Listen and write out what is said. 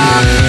ー